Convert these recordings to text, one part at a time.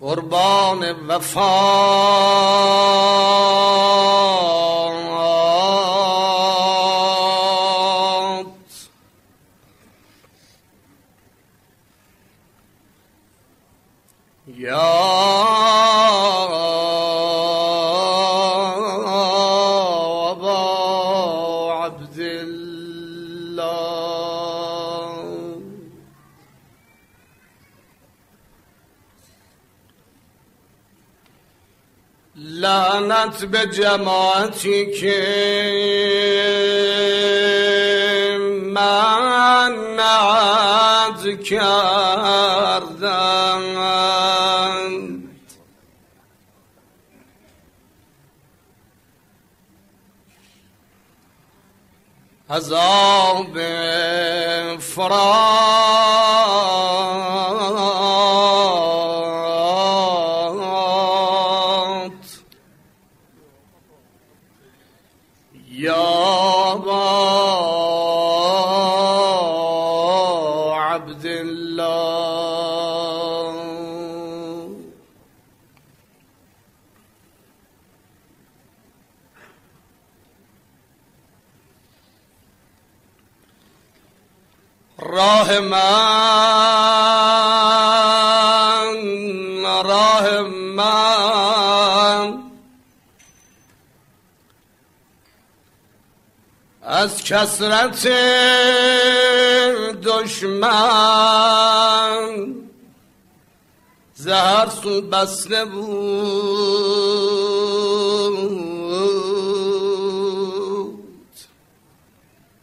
قربان وفا. به جماعتی که من نعد کردند عذاب راه از کسرت دشمن زهر سو بس نبود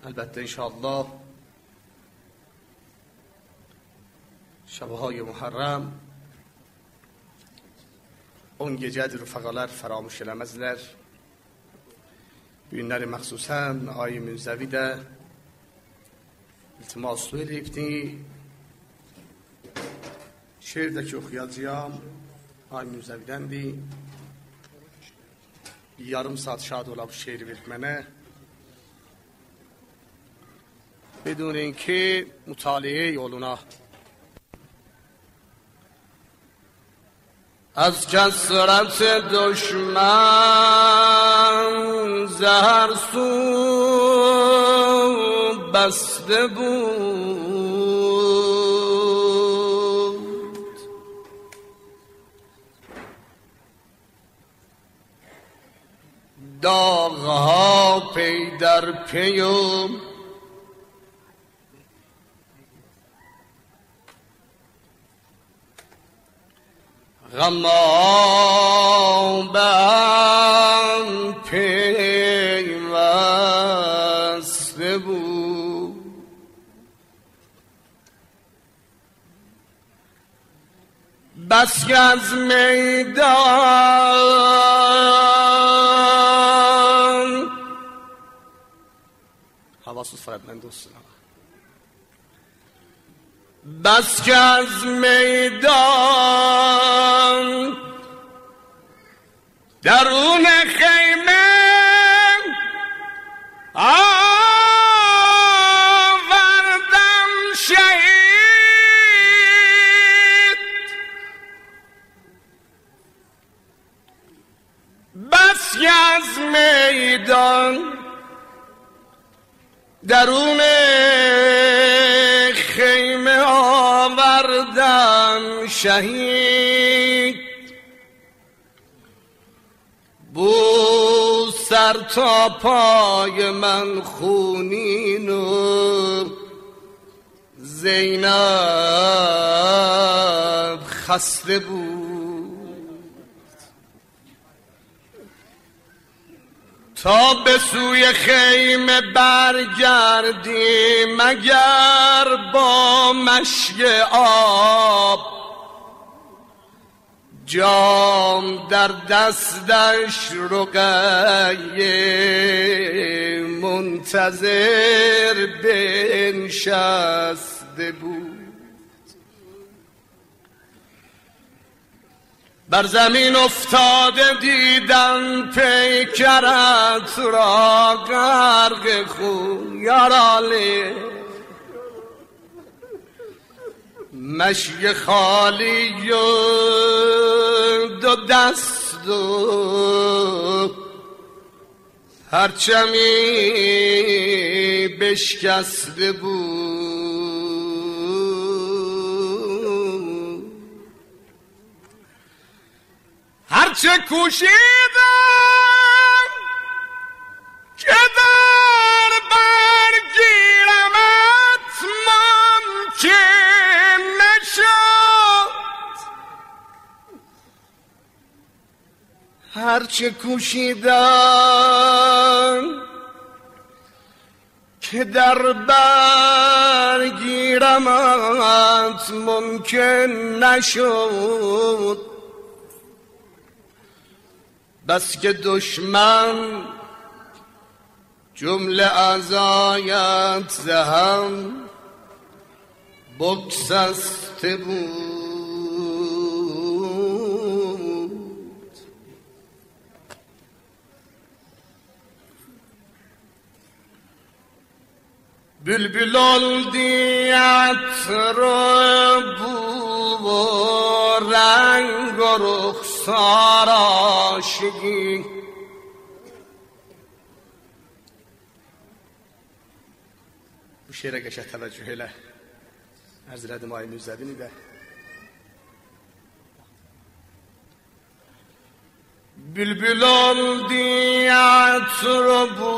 البته ان شاء شب های محرم اون گجد رفقا لار فراموش نمازلار Bu günləri məxsusən ayı münzəvi də iltimas eləyibdi. Şeirdəki oxuyacağım ay münzəvidəndir. Yarım saat şad ola bu şeiri verib mənə. بدون اینکه مطالعه yoluna از کسرت دشمن زهر سو بسته بود. داغها پی در پیوم غمابم پیوسته بود بس که از میدان. حواسوس فرد من دوستم بس که از میدان درون خیمه آوردم شهید. بس که از میدان درون شهید. بو سر تا پای من خونین و زینب خسته بود. تا به سوی خیمه برگردیم مگر با مشک آب جام در دستش رقیه منتظر بنشسته بود. بر زمین افتاده دیدن پیکرت را غرق خون. یارالی مشی خالی و دو دست و هرچمی بشکسته بود. هرچه کوشیدم که در برگیرمت ممکن هرچه کوشیدم که در برگیرمت ممکن نشد. بس که دشمن جمله اعضایت زهم بگسسته بود. Bülbül oldu yatırı bu renk oruk saraşıgı Bu şiire geçe teveccüh ile arz elədim ay müzəbini də. Bülbül oldu yatırı bu,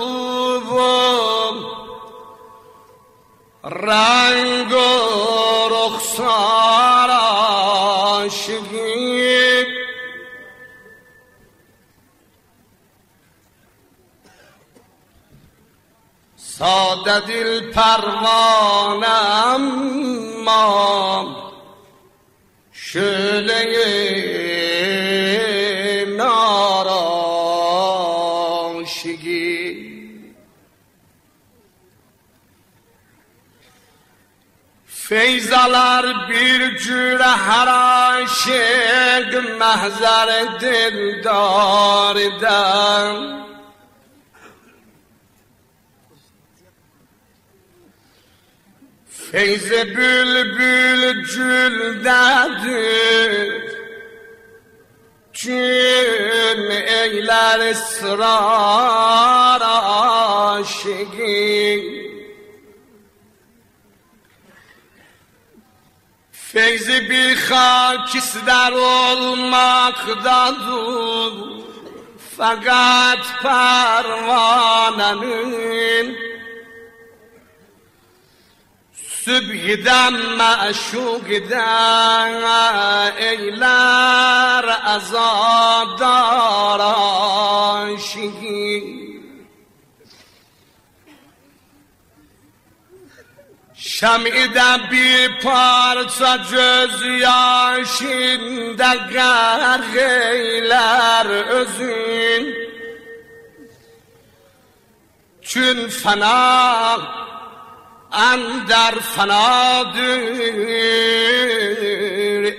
رنگ و رخسار عاشقی ساده دل پروانم ما شله Feyzalar bir cüre her aşık mehzer dildardan Feyz bülbül cüldedir Cün eyler ısrar aşıgin Feyzi bir hakisler olmaktadır Fakat pervanenin Sübhiden meşukden eyler azadar aşıkı شمیدم بی پارسا جز یاشین در غیلر ازین. چون فنا اندر دیر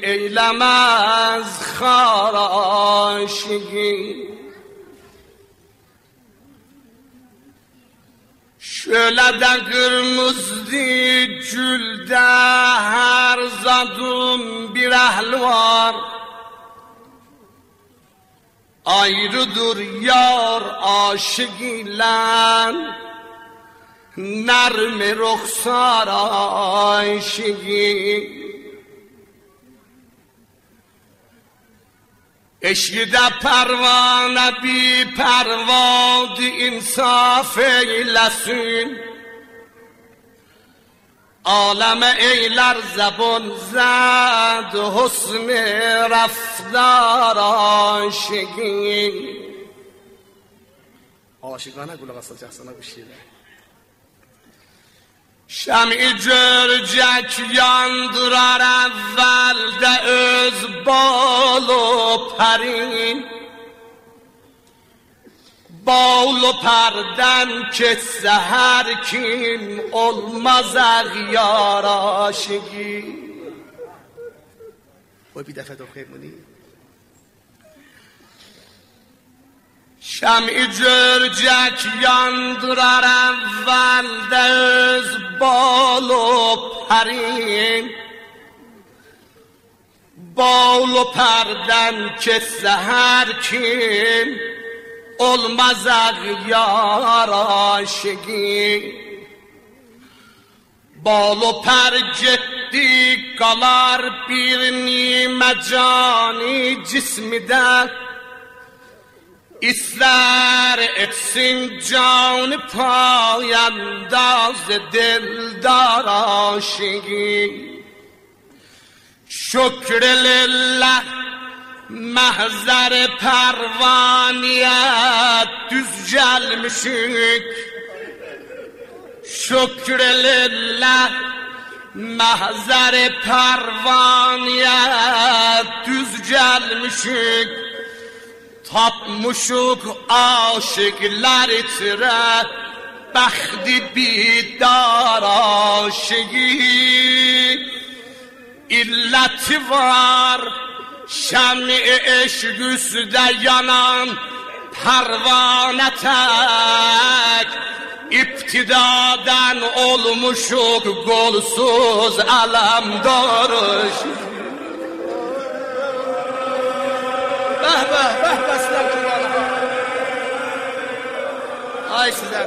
ایلم از haraşigin Şöleden kırmızı külde her zadun bir ehl var. Ayrıdır yar aşık ile Nermi ruhsar aşık عشق پروانه بی پرواد انصاف ایلسون عالم ایلر زبان زد حسن رفتار عاشقی. عاشقانه گل قصد جحسنه بشیره شمع جر جک یاند را اول ده از بال و پرین بال و پردن که سهر کیم اولماز اغیار آشگی. بای بی دفت آخه شمع جر جکیان درر اول دز بال و پرین بال و پردن که سهر کیم علمز اغیار آشگی بال و پر جدی کلار بیرنی مجانی جسم دک İster etsin can payandaz dildar aşığı. Şükrelillah mehzer pervaniyet düz gelmişik. Şükrelillah mehzer pervaniyet düz gelmişik Tapmışık aşıklar içre Bəxti bidar aşığı İlleti var Şem-i eşq üstdə yanan Pərvanə tək. İptidadan olmuşuk golsuz alamdarış Bəh bəh bəh bəslər kurbanı Ay sizler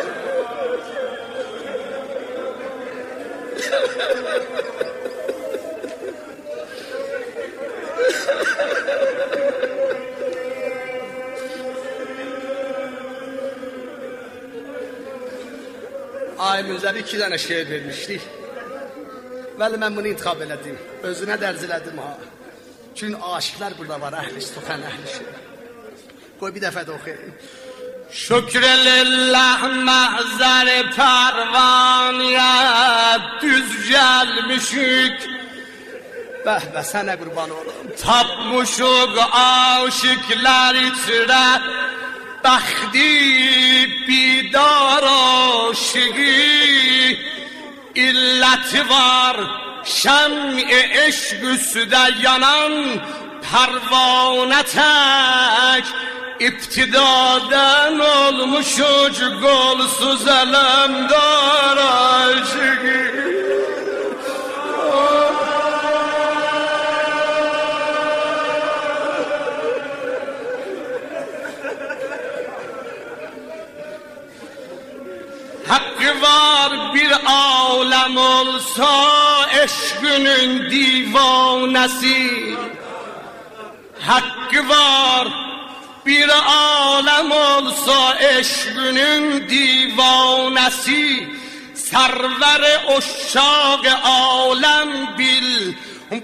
Ay Münzəri iki dənə şeir vermişdik. Bəli, mən bunu intiqab elədim. Özünə dərz elədim ha. Çün aşıklar burada var ahli sukan ahli şey. Koy bir defa da oku. Şükrelillah mahzar pervan ya düz gelmişik. Bah bah sana kurban olum. Tapmışuk aşıklar içine. Bakhti bidar aşığı. İlləti var. Şəm-i eşq üstdə yanan pərvanə tək İptidadan olmuş ucu golsuz elemdar aşığı Hakkı var bir alem olsa eşkünün divanesi Hakkı var bir alem olsa eşkünün divanesi Server uşşak alem bil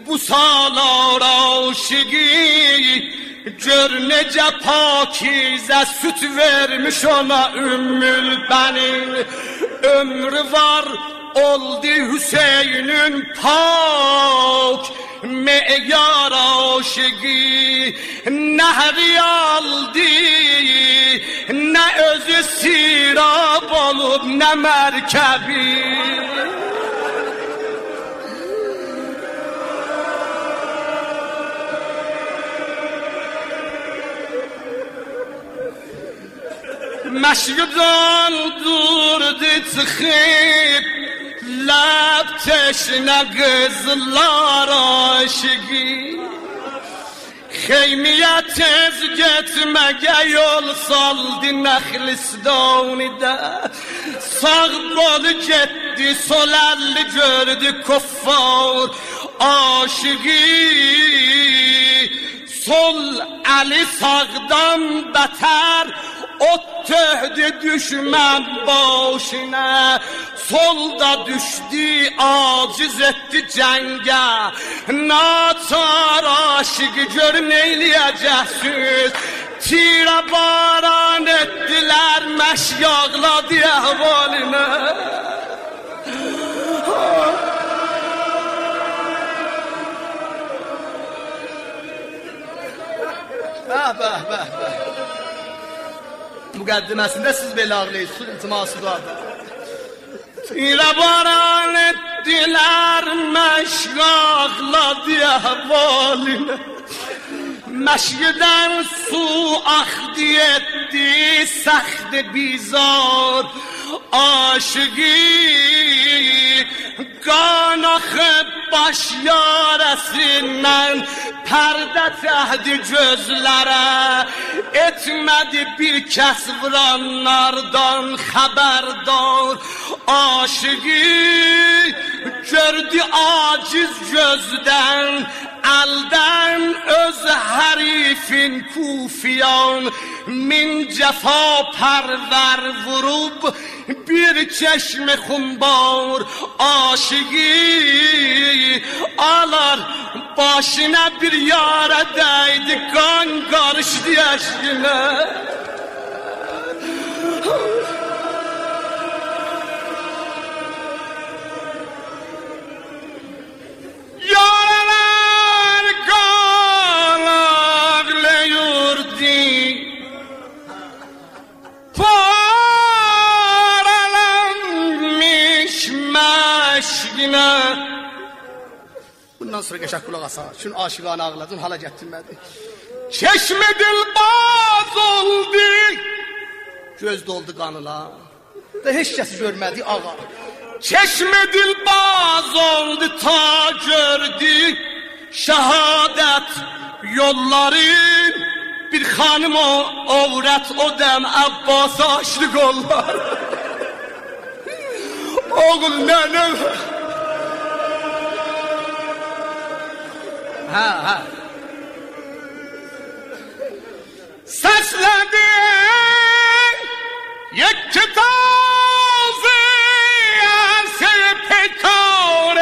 bu salar aşığı Gör necə pakizə süt vermiş ona ümmül bənin Ömrü var oldu Hüseyin'in pak Meyar aşığı Nehri aldı Ne özü sirab olup ne merkebi مشیدان durdu tıkıp لب تشن قزلار آشگی خیمیت از گت مگه یول سال دی نخلیس داونی ده ساق بود گت دی سول الی جر کفار آشگی سول الی ساق دم بتر Ot töhdü düşmən başına Solda düşdü, aciz etdi cəngə. Naçar aşıqı gör neyləyəcəksiniz? Tirə baran etdilər, məşyaqladı əhvalinə Bəh, bəh, bəh, bəh mukaddimesinde siz belə ağlayın, su iltiması da vardır. İrəbaran etdilər məşq ağladı əhvalinə Məşqdən su axdi etdi səxd bizar Aşıqı گان آخه باش یارسین من پرده تهدی جزلره اتمدی بیر کس وران نردان خبردار آشگی کردی آجیز جزدن الدن از حریفین کوفیان. من جفا پرور وروب بیر چشم خنبار آش alar başına bir yara değdi kan karıştı eşkine sonra qəşəng qulaq asa. Şun aşiqanə ağladın, hala gətirmədi. Çeşmi dilbaz oldu. Göz doldu qanına. Da heç kəs görmədi ağa. Çeşmi dilbaz oldu ta gördü şəhadət yolları bir xanım o övrət o dəm Abbas aşiq ollar. Oğul nənəm Ha. Sesledi یک تازه عرصه پیکار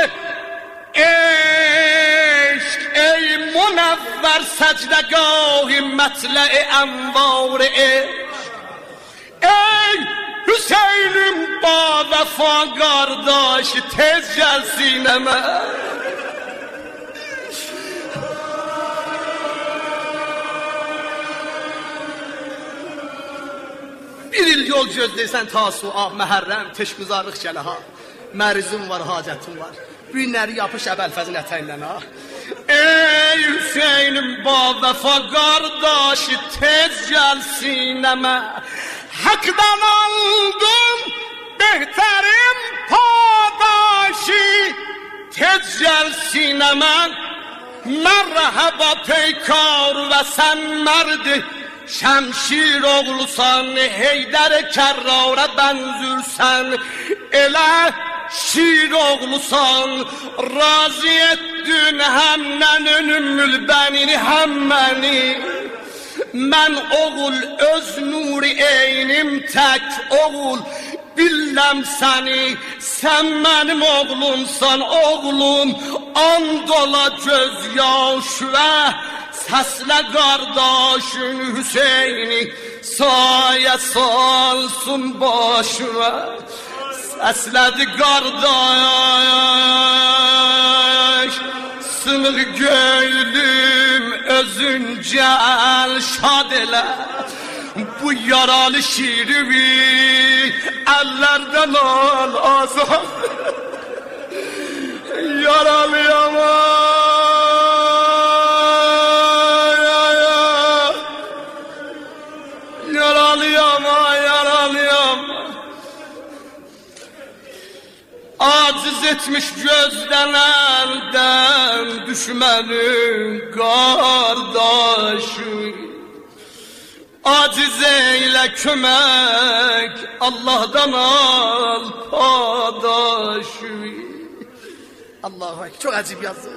عشق ای منور سجدگاه مطلع انوار عشق ای حسینم با وفاگار داشت تز جلسینمه Bir il yol gözləyirsən ta su'a, məhərrəm, teşgüzarlıq gələ ha. Mərzum var, hacətim var. Günləri yapış əbəlfəzin ətəyindən ha. Ey Hüseynim ba vəfa qardaşı tez gəl sinəmə. Haqdan aldım behterim padaşı tez gəl sinəmə. Merhaba peykar ve sen merdi Şemşir oğlusan Heydər Kərrara bənzürsən Elə şir oğlusan Razı etdin həmdən önümül bənini həmməni Mən oğul öz nuri eynim tək oğul Billəm səni, sən mənim oğlumsan oğlum. And ola göz yaşı və Səslə qardaşın Hüseyni Sayə salsın başına Səslədi qardaş Sınıq göylüm özün gəl şad elə Bu yaralı şirimi əllərdən al azad Yaralıyam Yaralıyam yaralıyam. Aciz etmiş gözden elden düşmenin kardeşi Aciz eyle kömek Allah'tan al padaşı Ekber çok acip yazdı.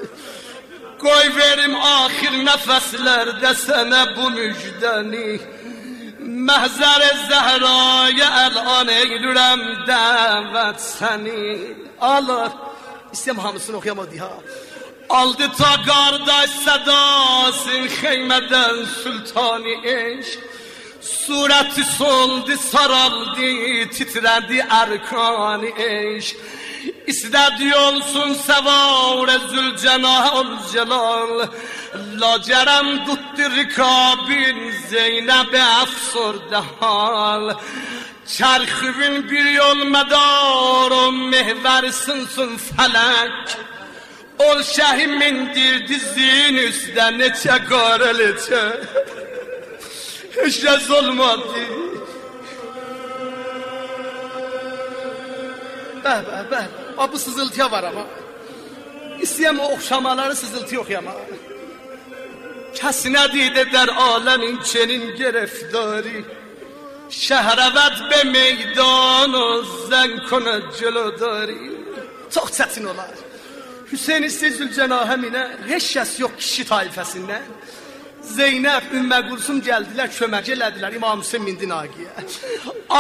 Koy verim ahir nefeslerde sana bu müjdeni. Məhzər Zəhraya əlan eylürəm dəvət səni Alır İstəyəm hamısını oxuyamadı ha Aldı ta qardaş sədasın xeymədən sultani eşq صورت سولدی سرالدی تیتردی ارکانی ایش استدی اولسون سوار زل جنال جلال لاجرم دوتی رکابین زینب افسر دهال چرخوین بیر یول مدار و مهور سنسون فلک اول شهی مندیر دیزین از دنه چه گاره لیچه Hiç rez olmadı Bəh, bəh, bəh. Bax, bu sızıltıya var ama. İstəyəm oxşamaları sızıltı oxuyama. Kəs nədid edər aləmin çenin gerefdari. Şəhərəvət be meydan o zən konə cəlodari. Çox çətin olar. Hüseyin İsti Zülcənahəminə heç kəs yox kişi tayfəsindən. Zeynəb, Ümmə Qulsum gəldilər, kömək elədilər İmam Hüseyin mindi naqiyə.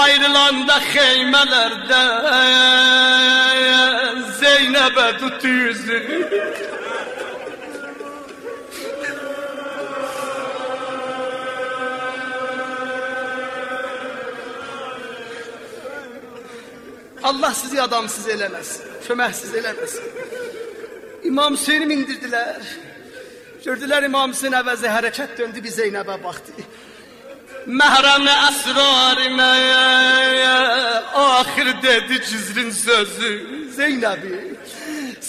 Ayrılanda xeymələrdə Zeynəbə tutdu yüzünü. Allah sizi adamsız eləməsin, köməksiz eləməsin. İmam Hüseyni mindirdilər. Gördülər İmam Hüseyin əvəzi hərəkət döndü bir Zeynəbə baxdı. Məhrəm əsrarimə axir dedi cizrin sözü Zeynəbi.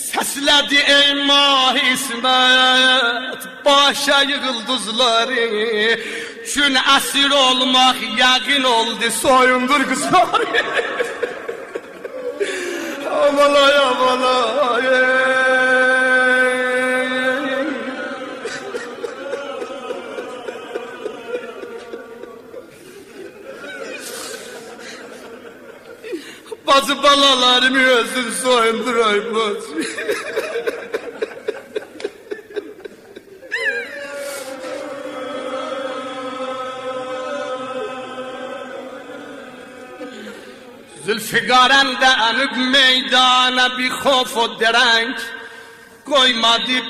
Səslədi ey mah İsmət Başa yığıldızları Gün əsir olmaq yəqin oldu Soyundur qızlar amalay Bacı balalarımı Bazı balalarımı özün soyundur ay soyundurayım bazı. de anıp meydana bir خوف o derenk koymadı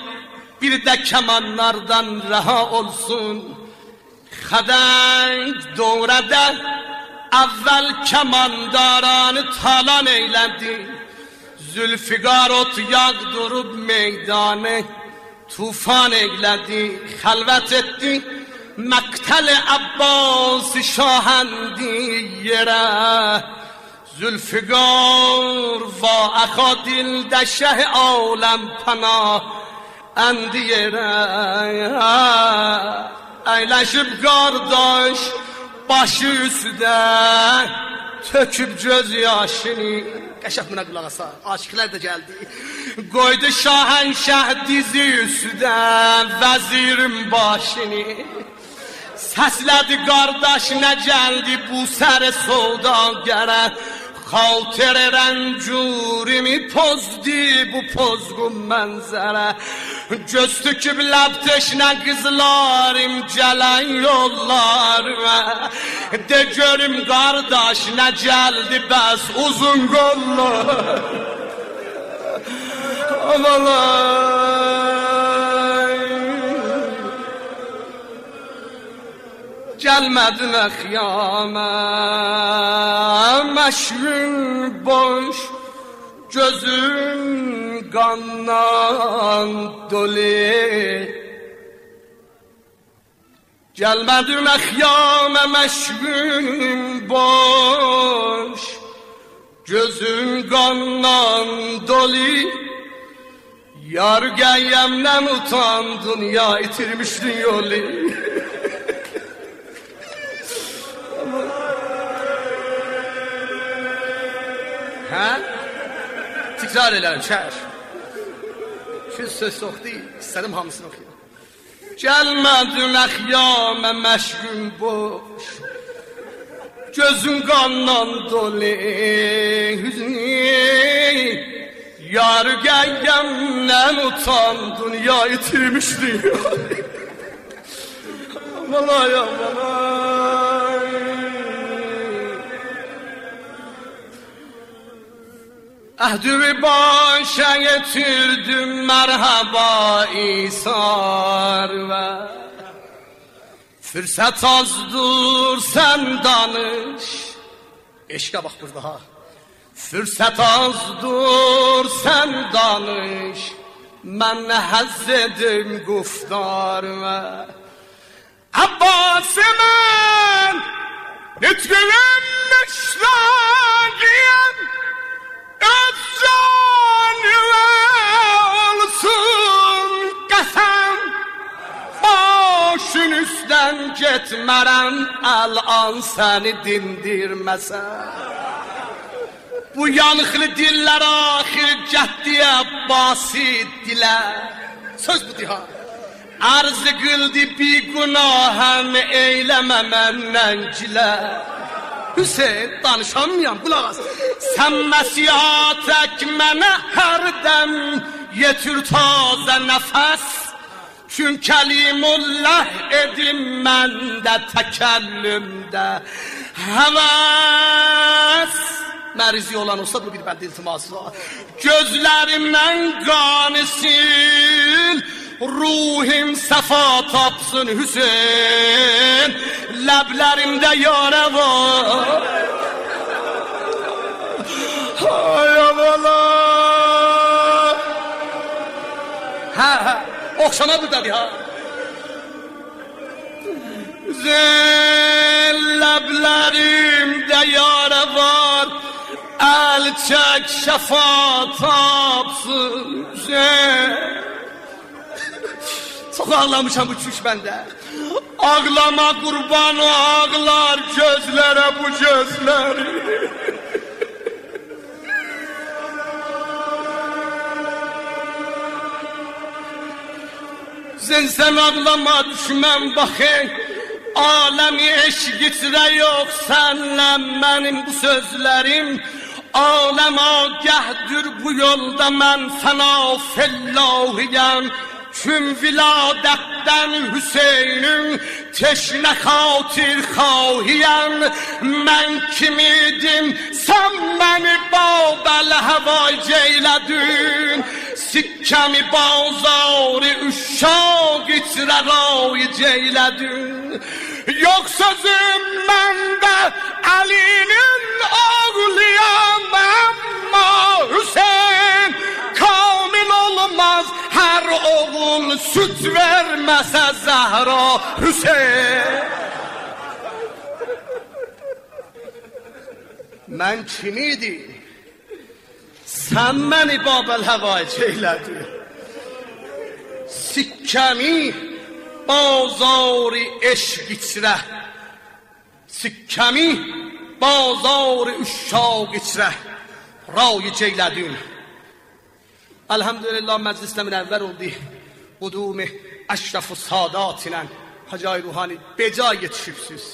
bir de kemanlardan raha olsun. Kadenk doğrada اول کمانداران تالان ایلدی زلفگار ات یاد دروب میدان توفان ایلدی خلوت اتی مقتل عباس شاهندی یرا. زلفیگار و اخا دشه عالم پنا. اندیره ایلشب گارداش ایلشب başı üstə töküb göz yaşını. Qəşəq buna qulaq asa, aşıqlar da gəldi. Qoydu şahənşəh dizi üstə vəzirin başını. Səslədi qardaş nə gəldi bu sər sovdagərə Xatir rəncurimi pozdi bu pozğun mənzərə Göz tüküb ləb teşnə qızlarım gələn yollarıma De görüm qardaş nə gəldi bəs uzun qollar Amalay Gəlmədin əxyamə Məşvin boş Gözün qandan dolu. Gəlmədin əxyamə məşvin boş Gözün qandan dolu. Yar gəyyəmdən utandın ya itirmişdin yolu Hə? Təkrar elərəm, şəhər. Şu söz deyil, istədim hamısını oxuyam. Gəlmədin əxyamə məşğul boş Gözün qandan dolu Yar gəyyəmdən utandın ya itirmişdin Amalay amalay Ahdümü başa getirdim merhaba İsar ve. Fırsat azdır sen danış. Eşke bak burada ha Fırsat azdır sen danış. Ben hazzedim guftar ve. Abbas mən Nütküyüm müştaqiyəm başın üstdən getmərəm Əlan səni dindirməsən Bu yanıqlı dillər axir gətdiyə basit dilər Söz bu dihar Arz qıldı bir günahəm eyləmə məndən gilər Hüseyin danışamayam qulaq as Sən məsiyat ək mənə hərdən yetir tazə nəfəs Çün kəlimullah edim məndə təkəllümdə həvəs Mərzi olan olsa bu bir bənd iltiması var Gözlərimdən qanı sil Ruhim səfa tapsın Hüseyin Ləblərimdə yarə var. Ay avalar Hə hə Oxşama buradadır ha. Zel ləblərimdə yarə var. Əl çək şəfa tapsın Zel Çok ağlamışam çüş bende. Ağlama kurban o ağlar gözlere bu gözler. Sen sen ağlama düşmem bakın. Alemi eşk içre yok senle benim bu sözlerim. Alem agahdır bu yolda men fena fellahiyem. Çün viladətdən Hüseynin teşnə xatir xahiyəm Mən kimidim, sən məni babəl həvay ceylədin Sikkəmi bazarı uşaq içrə ray ceylədin Yox sözüm məndə Əlinin oğluyam Amma Hüseyin oğul süt vermese Zahra Hüseyin Mən kim idim? Sən məni Babel həvayc eylədin Sikkəmi bazarı eşq içrə Sikkəmi bazarı uşaq içrə Rayı ceylədin Elhamdülillah məclisdə münəvvər oldu. Qudumi əşrəf-ı sadat ilə Hacay Ruhani beca yetişibsiz.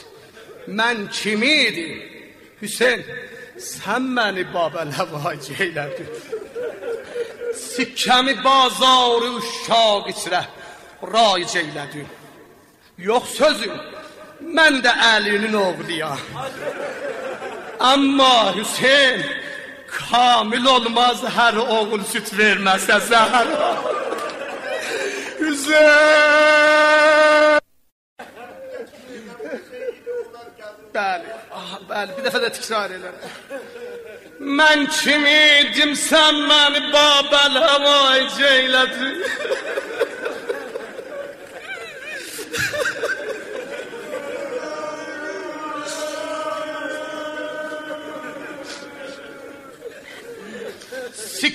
Mən kim idim? Hüseyin, sən məni Babel həvacı eylədin. Sikkəmi bazarı uşaq içrə rayc eylədin. Yox sözüm, mən də Əlinin oğluyam. Amma Hüseyin, kamil olmaz her oğul süt vermezse Zahra. Güzel. Bəli, ah, bəli, bir dəfə də təkrar elərəm. Mən kim idim, sən məni Babel havay ceylədin.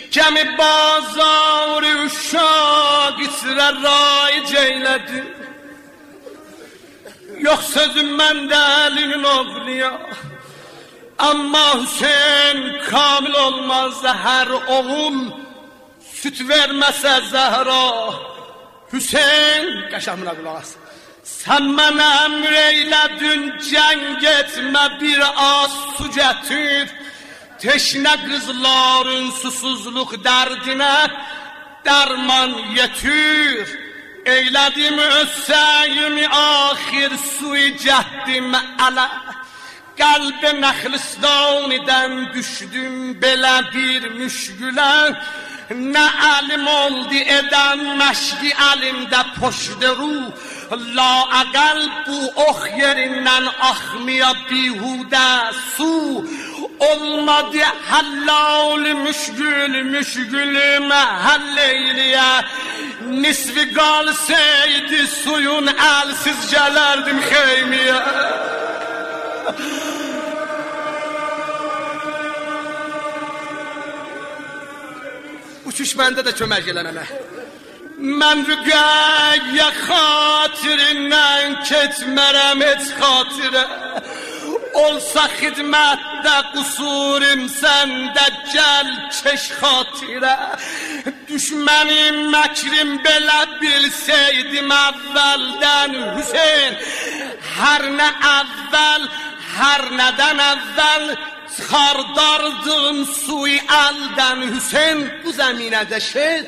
Sikkemi bazarı uşaq içrə ray ceylədi. Yox sözüm məndə əlinin oğluya Amma Hüseyin kamil olmaz hər oğul Süt verməsə Zəhra. Hüseyin Qəşəmünə qulaq as Sən mənə əmr eylədin cəng etmə bir az su gətir Teşne kızların susuzluk derdine derman yetir. Eyledim össəyimi ahir suyu cəhdim ələ. Qəlbə nəxlistaniden düşdüm belə bir müşgülə. Nə əlim oldu edən məşqi əlimdə poşdə ruh. La əqəl bu ox yerindən axmaya bihudə su. Olmadı hallal müşgül müşgülüme halleyleye Nisvi kalsaydı suyun elsiz gelerdim xeymeye Uçuş məndə də kömək eləmənə Mən rüqəyə xatirindən tərk etmərəm heç xatirə Olsa xidmətdə qusurim səndə gəl keş xatirə Düşmənim məkrim belə bilsəydim əvvəldən Hüseyn Hər nə əvvəl, hər nədən əvvəl Çıxardardım suyu əldən Hüseyn bu zəminədə şeir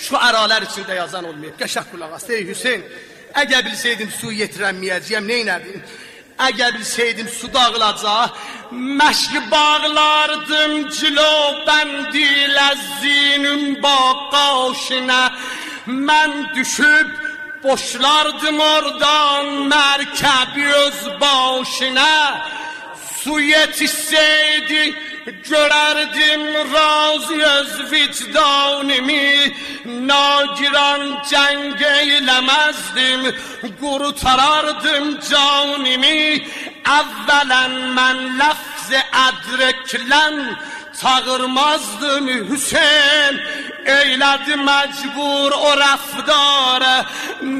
şuaralar içində yazan olmayıb. Qəşəng qulaq as. Ey Hüseyn, əgər bilsəydim su yetirəməyəcəyəm, nə edərdim? Əgər bilsəydim su dağılacaq, məşq bağlardım cilo bəndi ləzzinin baqaşına. Mən düşüb boşlardım oradan mərkəbi öz başına. Su yetişsəydi گردیم رازی از وجدانمی ناگیران جنگ ایلمزدیم گروتراردیم جانمی اولا من لفظ ادرکلن Çağırmazdım Hüseyin. Eylədi məcbur o rəfdarə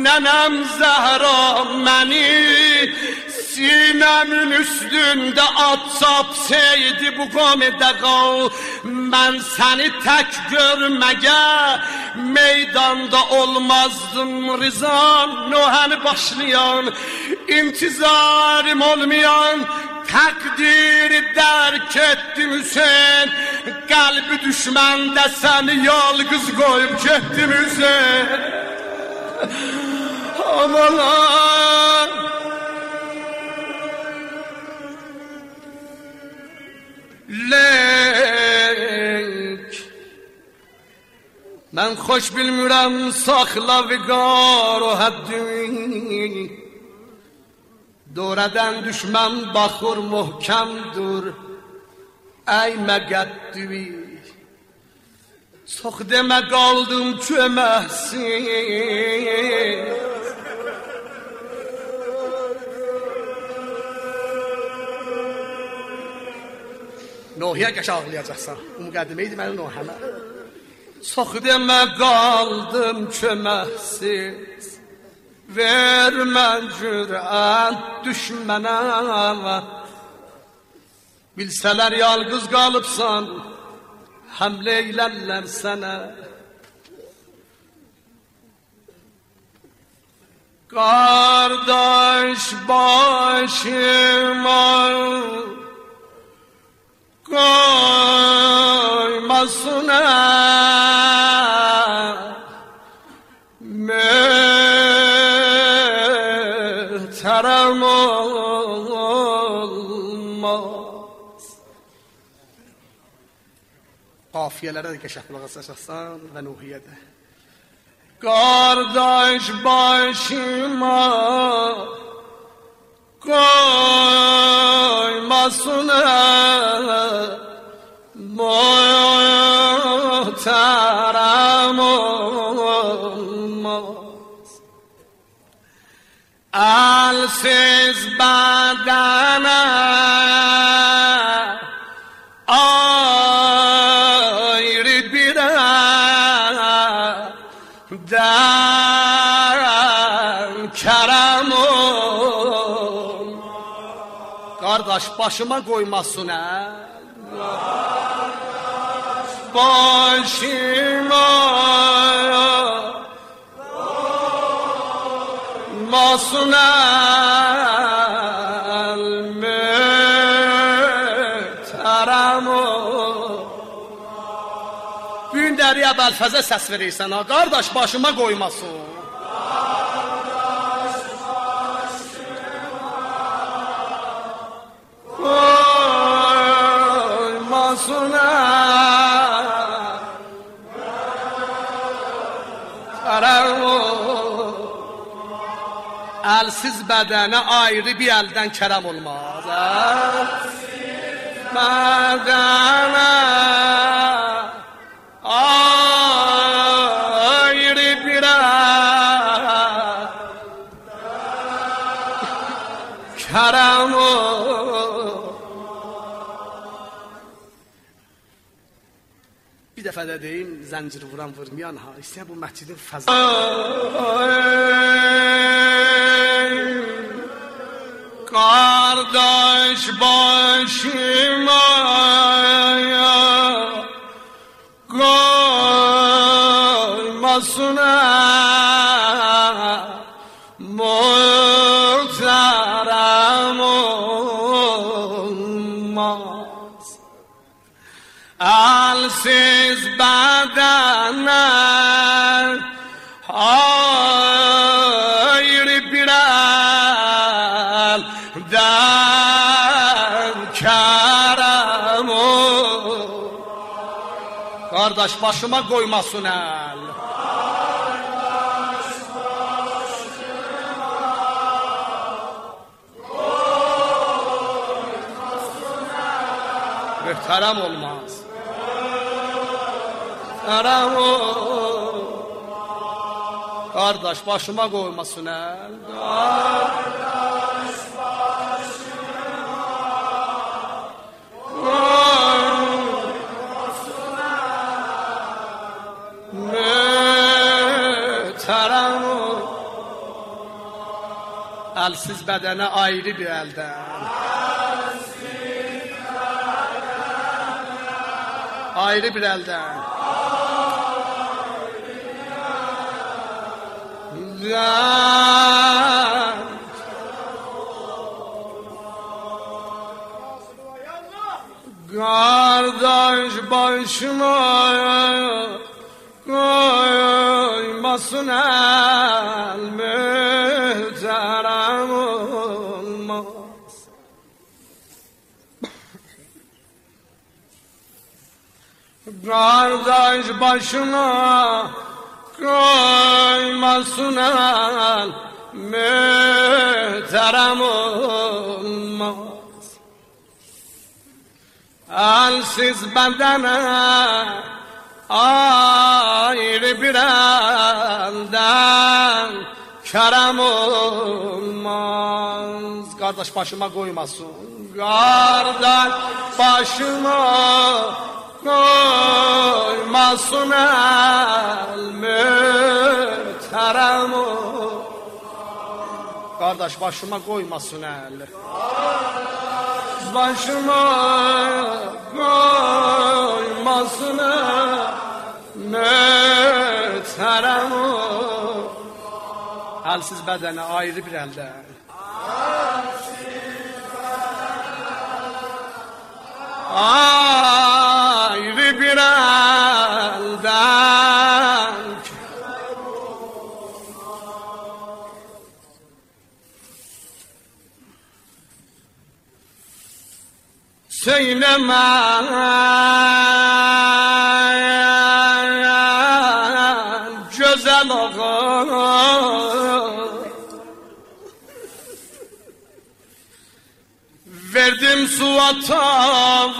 Nənəm Zəhra məni. Sinemin üstünde at sapsaydı bu komedega Ben seni tek görmeye meydanda olmazdım Rızan Nohani başlayan intizarım olmayan takdiri derk ettim Hüseyin Kalbi düşmende seni yalgız koyup gittim Hüseyin Aman lek Mən xoş bilmirəm saxla viqar o həddimi Dorədən düşmən baxır möhkəmdur Ey məqəddüvi Çox demə qaldım köməhsin Nohiyə qəş ağlayacaqsan. Bu müqəddimə idi mənim Nohəmə. Çox demə qaldım köməksiz. Vermə cürət düşmənə. Bilsələr yalqız qalıbsan, həmlə eylərlər sənə. Qardaş başıma koymasına muhterem kafiyelerine dikeceğiz bulağız şahsan ve nuhiyede. Kardeş başıma Kardeş qardaş başıma qoymasın hə? Qardaş başıma qoymasın hə? dəriyə bəlfəzə səs verirsən ha, qardaş başıma qoymasın. Elsiz bədənə ayrı bir əldən kərəm olmaz. Elsiz bədənə ayrı bir kərəm Bir dəfə də deyim zəncir vuran vurmayan ha ise bu mescidin fazla. Qardaş başıma Kardeş başıma koymasın el. Mühterem olmaz. ol Kardeş başıma koymasın el. Mühterem Elsiz bedene ayrı bir elden. Ayrı bir elden. Gel Kardeş başıma koymasın el Kardeş başına koymasın el mühterem olmaz Elsiz bedene ayrı bir elden kerem olmaz Kardeş başıma koymasın. Kardeş başıma mühterem ol. Kardeş başıma koymasın el. Başıma koymasın el mühterem ol. Elsiz bedene ayrı bir elden. Ayrı bir elden Söyleme güzel Verdim Suat'a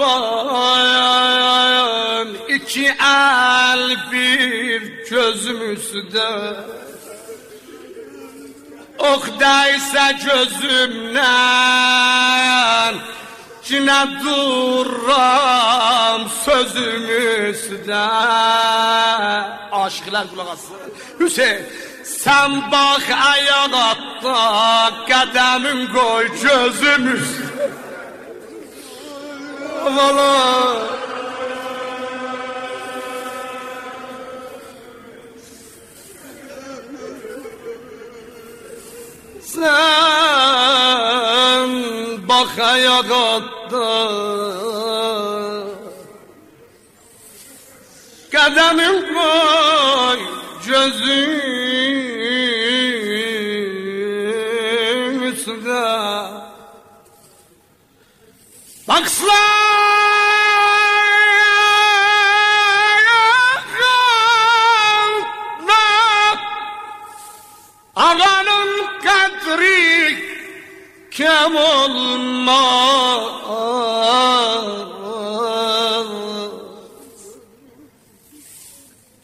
iki el bir gözüm üstüde Ok değse gözümden Yine duram sözüm üstüde Aşıklar kulak assın. Hüseyin sen bak ayakta Kademin koy gözüm Valla Sen bak ayakta Kademin koy gözüm üstüne. Baksana Ağanın kadri kem olmaz.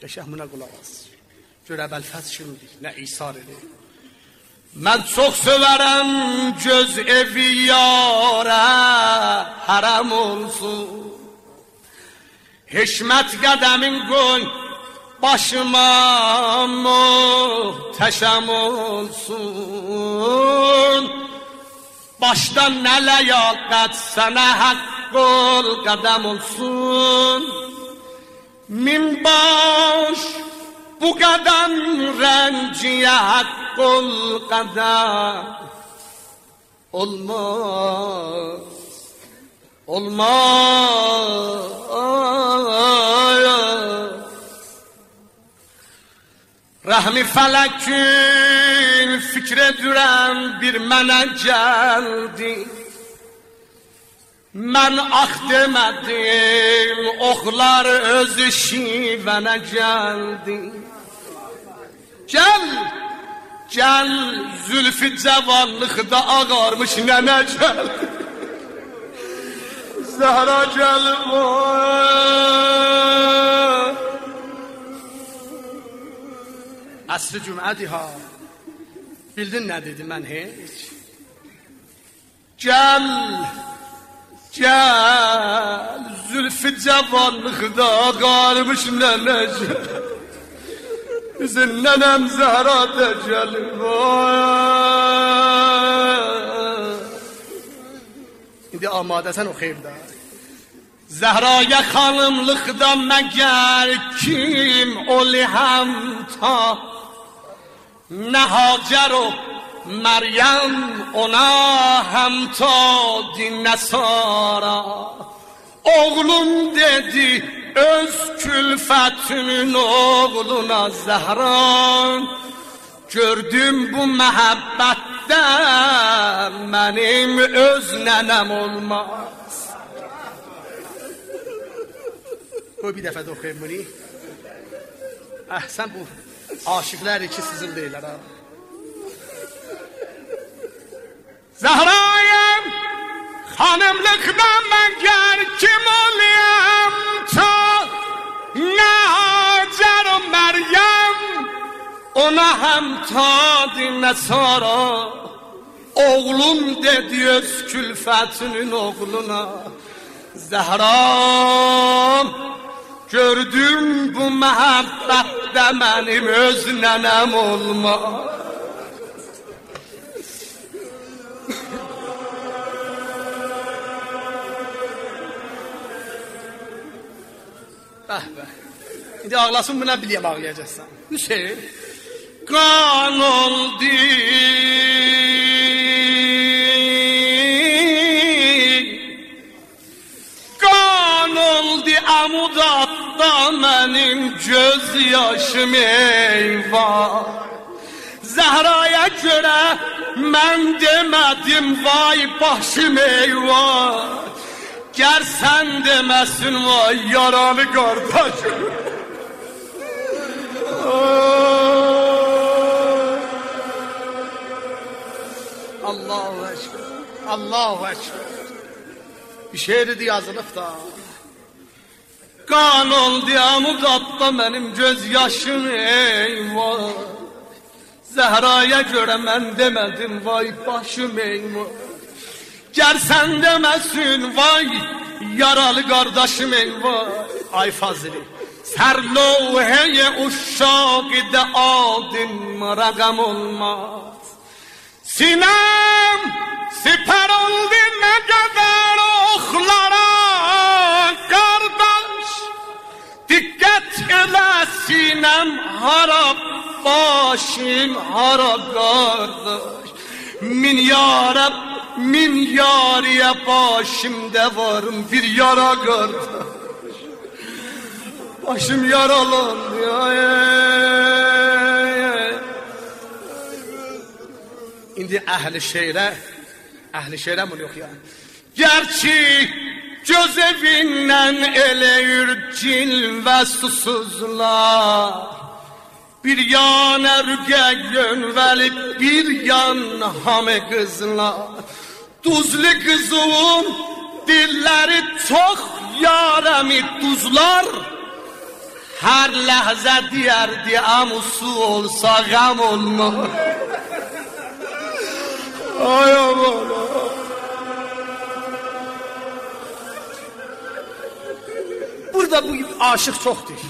Geçen buna kulak az. Cürebel fes şimdi ne isar edin. Ben çok severim göz evi yara haram olsun. Hişmet kademin gün başıma muhteşem olsun. Başdan nə ləyaqət sənə haqqol qədəm olsun. Min baş bu qədəm rənciyə haqqol qədəm Olmaz Olmaz Rahmi fələkün fikrə dürən bir mənə gəldi Mən ax demədim, oxlar öz şivənə gəldi Gəl, gəl, zülfü cavanlıqda ağarmış nənə gəldi Zəhra gəl, vay اصر جمعه دی ها بیلدن ندیدی من هیچ. جل جل زلف جوان خدا قارمش ننج زن ننم زهرات دجل این دی آماده سن و خیر دار. زهرای خانم لخدا مگر کیم اولی هم تا نه هاجر و مریم اونا هم تا دین نسارا اغلون دیدی از کلفتن اغلون زهران. گردیم بو محبت منیم از ننم اولماز بو خب، بی دفت دو خیم بونی احسن بو aşıqlar iki sizin deyirlər ha. Zehrayım hanımlıktan ben gel kim olayım ta ne Hacer o Meryem ona hem ta dinle sonra oğlum dedi öz külfetinin oğluna Zehram gördüm bu mehabbette benim öz nenem olmaz Bəh bəh. İndi ağlasın buna biləyəm ağlayacaqsan. Hüseyn. kan oldu gözyaşım eyvah Zehra'ya göre ben demedim vay başım eyvah Ger sen demesin vay yaralı kardeşim Allahu Ekber. Allahu Ekber. Bir şeiri yazılıb da. Kan oldu amudatta benim gözyaşım eyvah. Zehra'ya göre ben demedim vay başım eyvah. Ger sen demesin vay yaralı kardeşim eyvah. Ay Fazili. Ser levheye uşşak de adım ragam olmaz. Sinem siper oldu ne kadar oklara دل سینم هارا باشیم هارا گردش. من یارب من یاری باشیم دوارم بیر یارا گردش. باشیم یارا این دی اهل شیره اهل شیره من یخیان. گرچی göz evinden eleyir cilve susuzlar. Bir yan erge yönvelip bir yan hame kızlar. Tuzlu kızın dilleri çok yaremi tuzlar. Her lahze diyerdi amusu olsa gam olmaz. Ay aman Burada bu aşıq çoxdur.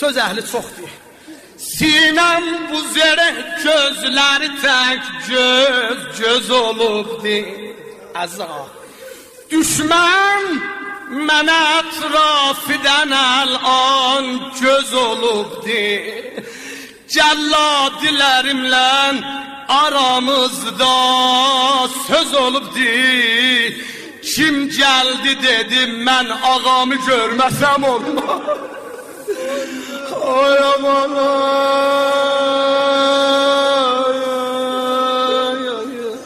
Söz əhli çoxdur. Sinem bu zere gözleri tek göz göz olubdi Azza. Düşmən mənə ətrafidən əl-an göz olubdi Cəlladilərimlə aramızda söz olubdi Kim geldi dedim ben ağamı görmesem oldu. Ay aman ay, ay, ay.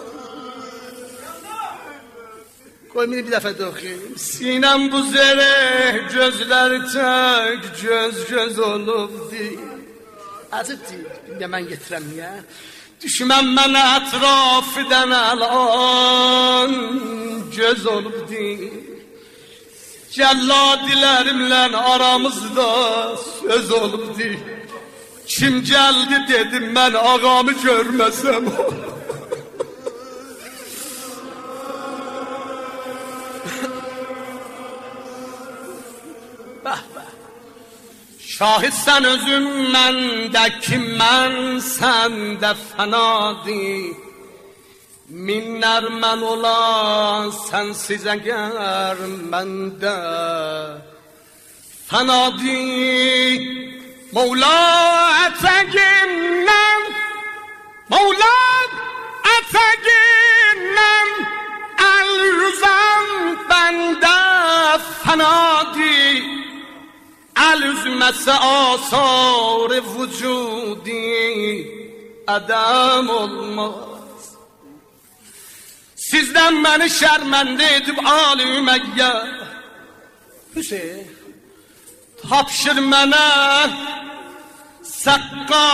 Koy bir defa da okuyayım. Sinem bu zere gözler tek göz göz olup değil. Azıcık değil. Ya ben getireyim ya. Düşmən mənə ətrafidən əlan göz olubdi Cəlladilərimlə aramızda söz olubdi Kim gəldi dedim mən ağamı görməsəm Bəh, شاهستن از من دکی من سم دفنا دی مینر من اولا سن سیزگر من ده. فنا دی مولا اتگیم من مولا اتگیم من. الرزم بنده ده فنا دی Üzmese asar vücudi Adam olmaz. Sizden beni şermende edip alümeyye Hüseyin. Tapşır mənə Səqqa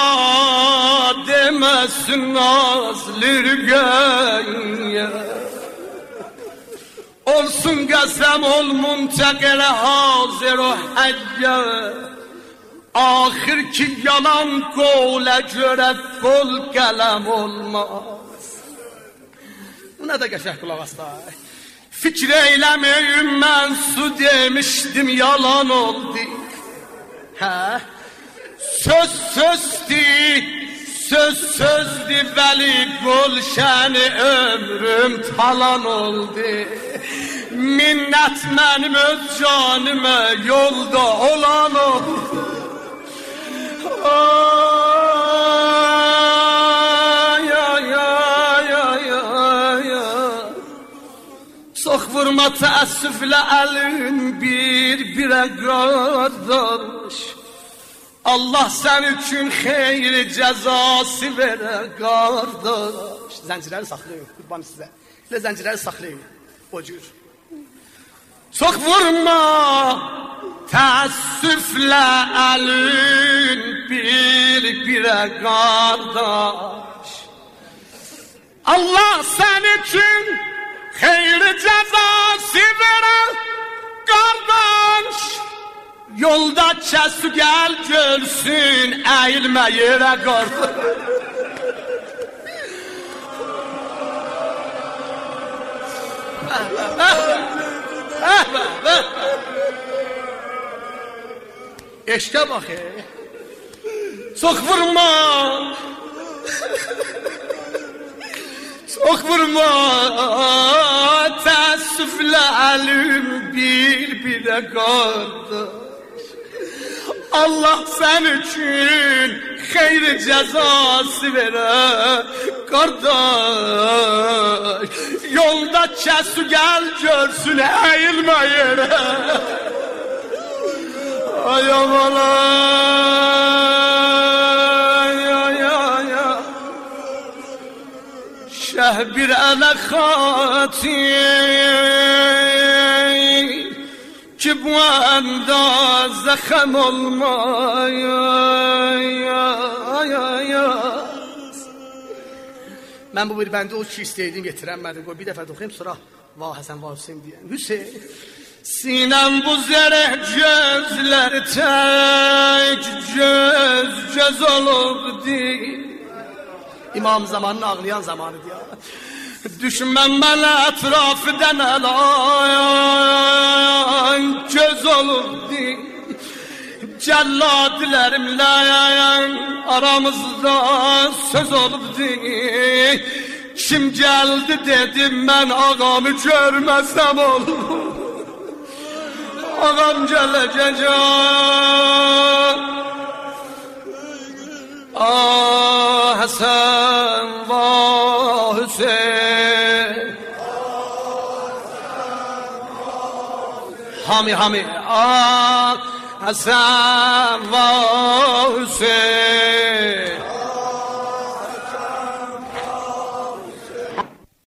deməsin nazlirgəyə Olsun ol müntəqələ hazır o həyyə Axır ki yalan qovlə görə qol qələm olmaz Buna da qəşəng qulaq asla. Fikir eyləməyim mən su demişdim yalan oldu Hə? Söz sözdü, söz sözdü veli gülşəni ömrüm talan oldu. Minnət mənim öz canımə yolda olan oldu. Ay, ay, ay, ay, ay, ay. Çox vurma təəssüflə əlin bir-birə qardaş Allah sən üçün xeyri cəzası verə qardaş Zəncirləri saxlayın. Qurban sizə. Elə zəncirləri saxlayın. O cür. Çox vurma. Təəssüflə əlin bir-birə qardaş Allah sən üçün xeyri cəzası verə qardaş Yolda kəs gəl görsün əyilmə yerə qardaş Eşqə bax. e. Çox vurma. Çox vurma. Təəssüflə əlim bir-birə qardaş. Allah sən üçün xeyri cəzası verə qardaş. Yolda kəsu gəl görsün əyilmə yerə. Ay aman ay ay ay Şeh bir ele hatim Ki bu andaze hem olmay ay ay ay ay Mən bu bir bəndə o ki istəyirdim getirənmədim. Qoy bir dəfə də oxuyum sonra Vah Həsən Vah Hüseyin deyən. Hüseyin. Sinem bu zere gözler tek göz göz olubdi İmam zamanını ağlayan zamanıdır ya. Düşmən mənə ətrafıdan əlan göz olubdi Celladilerimle aramızda söz olubdu. Kim geldi dedim ben ağamı görmezsem olur Ağam gelecek Ah Hasan va Hüseyin. Hami hami. Ah حسن واسه